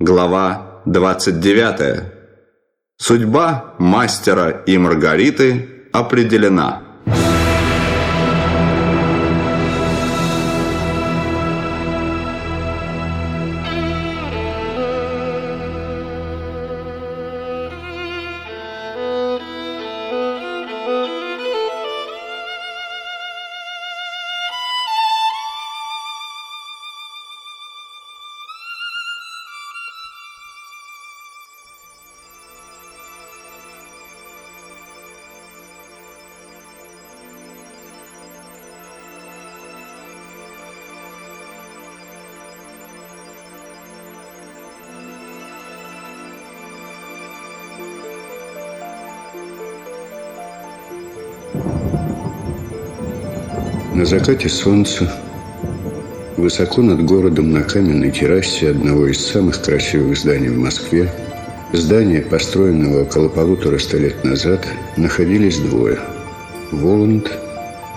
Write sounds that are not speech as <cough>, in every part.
Глава 29. Судьба мастера и Маргариты определена. На закате солнца, высоко над городом на каменной террасе одного из самых красивых зданий в Москве, здания, построенного около полутора ста лет назад, находились двое – Воланд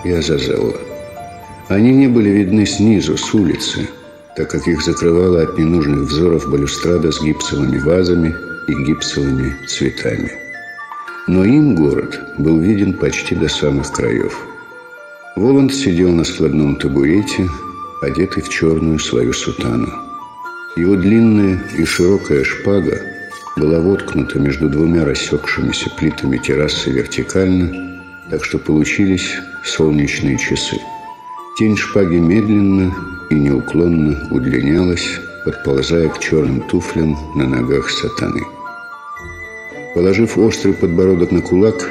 и Азазелла. Они не были видны снизу, с улицы, так как их закрывала от ненужных взоров балюстрада с гипсовыми вазами и гипсовыми цветами. Но им город был виден почти до самых краев – Воланд сидел на складном табурете, одетый в черную свою сутану. Его длинная и широкая шпага была воткнута между двумя рассекшимися плитами террасы вертикально, так что получились солнечные часы. Тень шпаги медленно и неуклонно удлинялась, подползая к черным туфлям на ногах сатаны. Положив острый подбородок на кулак,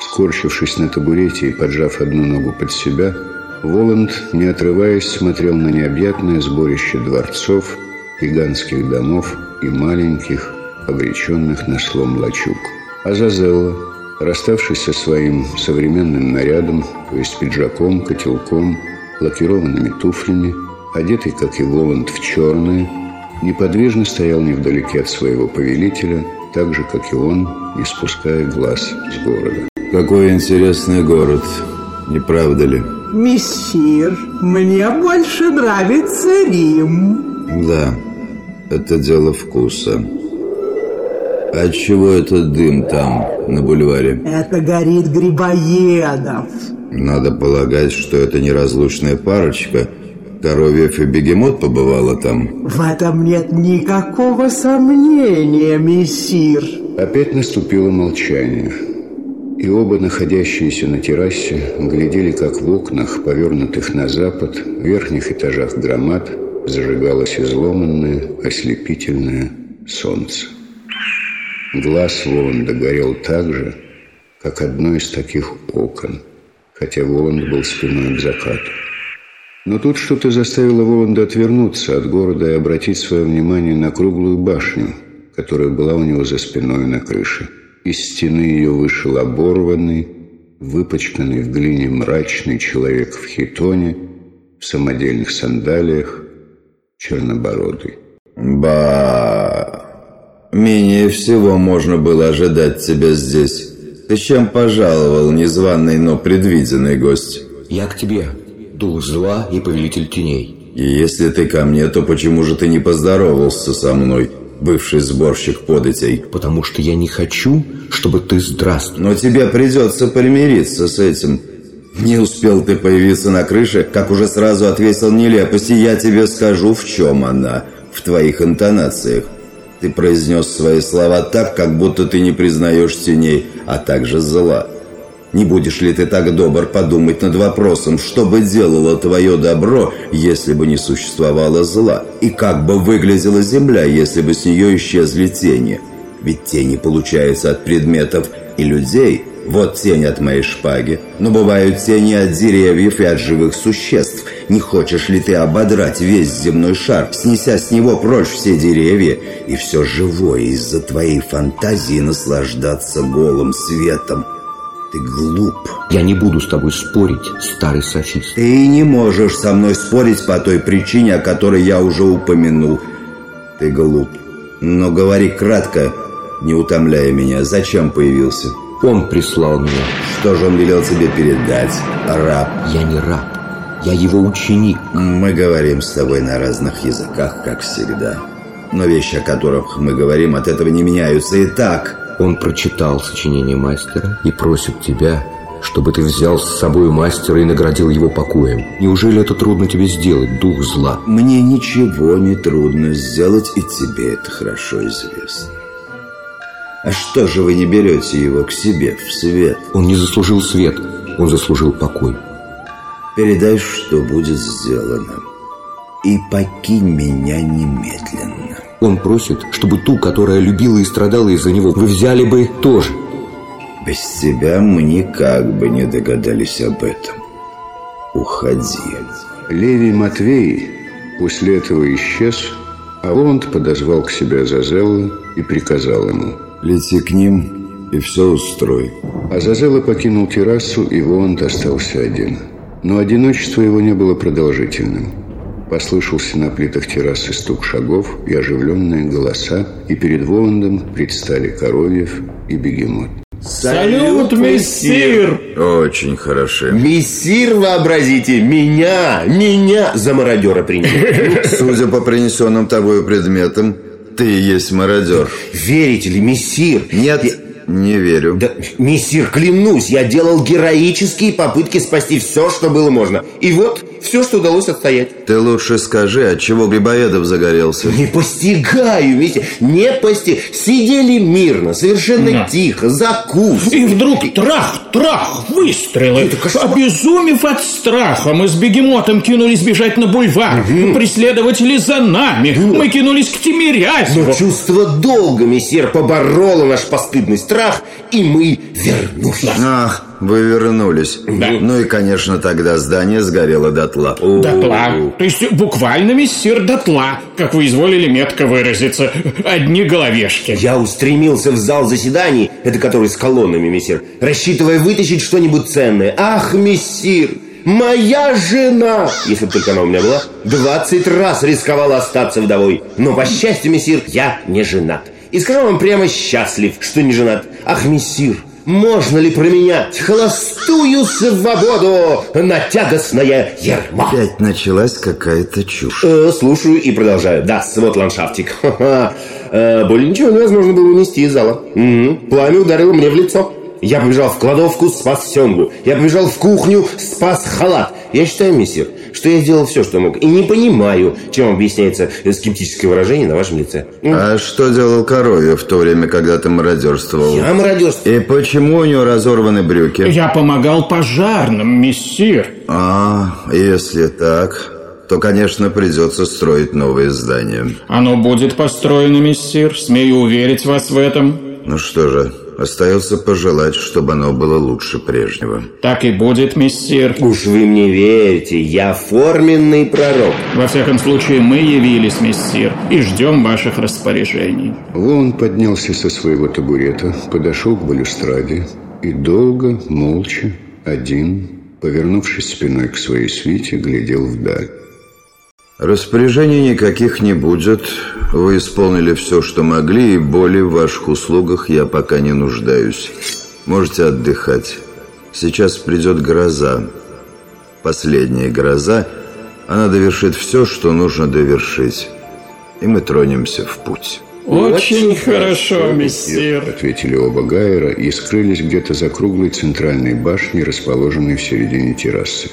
Скорчившись на табурете и поджав одну ногу под себя, Воланд, не отрываясь, смотрел на необъятное сборище дворцов, гигантских домов и маленьких, обреченных на слом лачуг. А Зазелла, расставшись со своим современным нарядом, то есть пиджаком, котелком, лакированными туфлями, одетый, как и Воланд, в черное, неподвижно стоял невдалеке от своего повелителя, так же, как и он, не спуская глаз с города. Какой интересный город, не правда ли? Мессир, мне больше нравится Рим. Да, это дело вкуса. А чего этот дым там, на бульваре? Это горит Грибоедов. Надо полагать, что это неразлучная парочка. Коровьев и бегемот побывала там. В этом нет никакого сомнения, мессир. Опять наступило молчание. И оба, находящиеся на террасе, глядели, как в окнах, повернутых на запад, в верхних этажах громад, зажигалось изломанное, ослепительное солнце. Глаз Воланда горел так же, как одно из таких окон, хотя Воланд был спиной к закату. Но тут что-то заставило Воланда отвернуться от города и обратить свое внимание на круглую башню, которая была у него за спиной на крыше. Из стены ее вышел оборванный, выпачканный в глине мрачный человек в хитоне, в самодельных сандалиях, чернобородый. Ба, менее всего можно было ожидать тебя здесь. Ты чем пожаловал, незваный, но предвиденный гость? Я к тебе, дух зла и повелитель теней. И если ты ко мне, то почему же ты не поздоровался со мной? Бывший сборщик податей. Потому что я не хочу, чтобы ты здравствовал. Но тебе придется примириться с этим. Не успел ты появиться на крыше, как уже сразу ответил нелепости. Я тебе скажу, в чем она. В твоих интонациях. Ты произнес свои слова так, как будто ты не признаешь теней, а также зла. Не будешь ли ты так добр подумать над вопросом, что бы делало твое добро, если бы не существовало зла? И как бы выглядела земля, если бы с нее исчезли тени? Ведь тени получаются от предметов и людей. Вот тень от моей шпаги. Но бывают тени от деревьев и от живых существ. Не хочешь ли ты ободрать весь земной шар, снеся с него прочь все деревья и все живое из-за твоей фантазии наслаждаться голым светом? Ты глуп. Я не буду с тобой спорить, старый софист. Ты не можешь со мной спорить по той причине, о которой я уже упомянул. Ты глуп. Но говори кратко, не утомляя меня. Зачем появился? Он прислал меня. Что же он велел тебе передать, раб? Я не раб. Я его ученик. Мы говорим с тобой на разных языках, как всегда. Но вещи, о которых мы говорим, от этого не меняются. И так... Он прочитал сочинение мастера и просит тебя, чтобы ты взял с собой мастера и наградил его покоем. Неужели это трудно тебе сделать, дух зла? Мне ничего не трудно сделать, и тебе это хорошо известно. А что же вы не берете его к себе в свет? Он не заслужил свет, он заслужил покой. Передай, что будет сделано. И покинь меня немедленно. Он просит, чтобы ту, которая любила и страдала из-за него, вы взяли бы тоже. Без тебя мы никак бы не догадались об этом. Уходи. Левий Матвей после этого исчез, а Воланд подозвал к себе Азазелла и приказал ему. Лети к ним и все устрой. Азазелла покинул террасу, и Воланд остался один. Но одиночество его не было продолжительным. Послышался на плитах террасы стук шагов и оживленные голоса, и перед Воландом предстали Коровьев и Бегемот. Салют, мессир! Очень хорошо. Мессир, вообразите, меня, меня за мародера приняли. Судя по принесенным тобой предметам, ты и есть мародер. Верите ли, мессир? Нет, не верю. Да, мессир, клянусь, я делал героические попытки спасти все, что было можно. И вот все, что удалось отстоять. Ты лучше скажи, от чего Грибоедов загорелся? Не постигаю, мессир, не пости. Сидели мирно, совершенно Да. тихо, закус. И вдруг трах-трах, выстрелы. Обезумев от страха, мы с бегемотом кинулись бежать на бульвар. Преследователи за нами. Мы кинулись к Но Тимирязеву. чувство долга, мессир, побороло наш постыдный страх, и мы вернулись. Ах, вы вернулись. Да. Ну и, конечно, тогда здание сгорело дотла. Дотла. То есть буквально мессир дотла, как вы изволили метко выразиться. Одни головешки. Я устремился в зал заседаний, это который с колоннами, мессир, рассчитывая вытащить что-нибудь ценное. Ах, мессир, моя жена, если бы только она у меня была, 20 раз рисковала остаться вдовой. Но, по счастью, мессир, я не женат. И скажу вам прямо счастлив, что не женат. Ах, мессир, можно ли променять холостую свободу на тягостное ермо? Опять началась какая-то чушь. Э, слушаю и продолжаю. Да, вот ландшафтик. <laughs> Ха-ха. Э, более ничего невозможно было унести из зала. Мгм. Пламя ударило мне в лицо. Я побежал в кладовку, спас семгу. Я побежал в кухню, спас халат. Я считаю, мессир, что я сделал все, что мог. И не понимаю, чем объясняется скептическое выражение на вашем лице. А что делал Коровьев в то время, когда ты мародерствовал? Я мародерствую. И почему у него разорваны брюки? Я помогал пожарным, мессир. А, если так, то, конечно, придется строить новое здание. Оно будет построено, мессир. Смею уверить вас в этом. Ну что же, остается пожелать, чтобы оно было лучше прежнего. Так и будет, мессир. Уж вы мне верьте, я форменный пророк. Во всяком случае, мы явились, мессир, и ждем ваших распоряжений. Вон поднялся со своего табурета, подошел к балюстраде и долго, молча, один, повернувшись спиной к своей свите, глядел вдаль. Распоряжений никаких не будет. Вы исполнили все, что могли, и более в ваших услугах я пока не нуждаюсь. Можете отдыхать. Сейчас придет гроза. Последняя гроза. Она довершит все, что нужно довершить. И мы тронемся в путь. Очень хорошо, мессир. Ответили оба Гайера и скрылись где-то за круглой центральной башней, расположенной в середине террасы.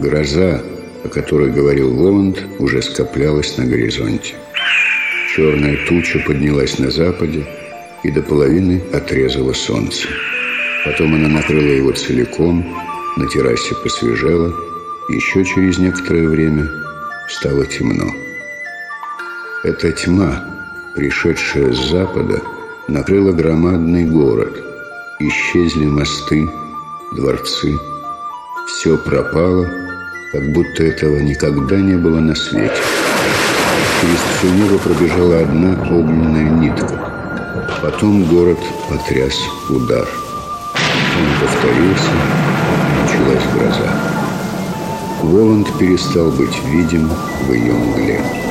Гроза, о которой говорил Воланд, уже скоплялась на горизонте. Черная туча поднялась на западе и до половины отрезала солнце. Потом она накрыла его целиком, на террасе посвежело, еще через некоторое время стало темно. Эта тьма, пришедшая с запада, накрыла громадный город. Исчезли мосты, дворцы. Все пропало, как будто этого никогда не было на свете. Через все небо пробежала одна огненная нитка. Потом город потряс удар. Он повторился, началась гроза. Воланд перестал быть видим в ее мгле.